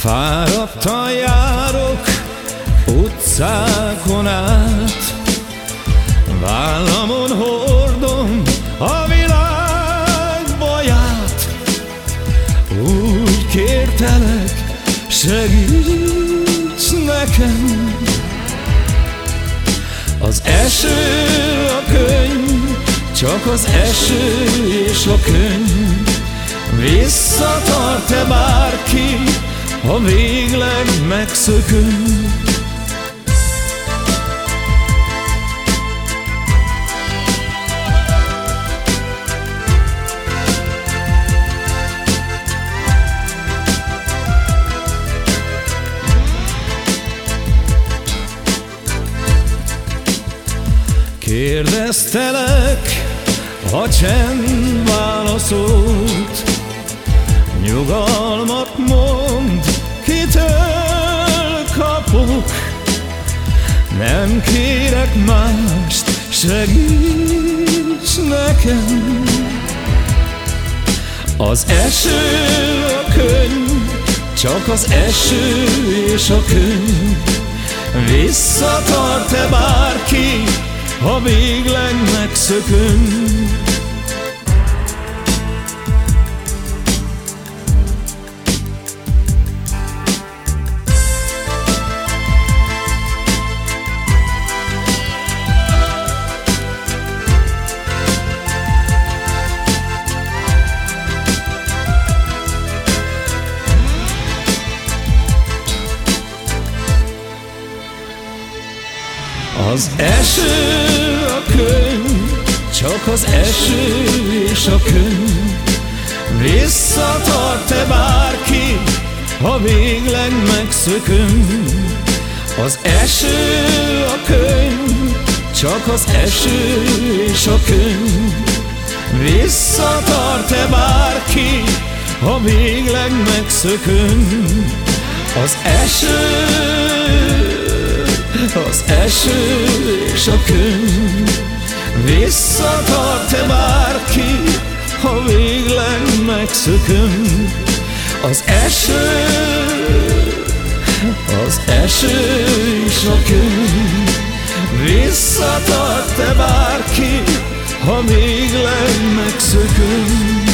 Fáradtan járok utcákon át. Vállamon hordom a világ baját Úgy kértelek, segíts nekem. Az eső a könyv, csak az eső és a könyv. Visszatart-e bárki, ha végleg megszökünk. Kérdeztelek, a csend válaszolt Nyugalmat mond, Nem kérek mást, segíts nekem. Az eső a könyv, csak az eső és a könyv. Visszatart-e bárki, ha végleg megszökünk Az eső a könyv, csak az eső és a könyv. Visszatart-e bárki, ha végleg megszökünk Az eső a könyv, csak az eső és a könyv. Visszatart-e bárki, ha végleg megszökünk Az eső az eső és a könyv. Visszatart-e bárki, ha végleg megszökünk Az eső, az eső és a könyv. Visszatart-e bárki, ha végleg megszökünk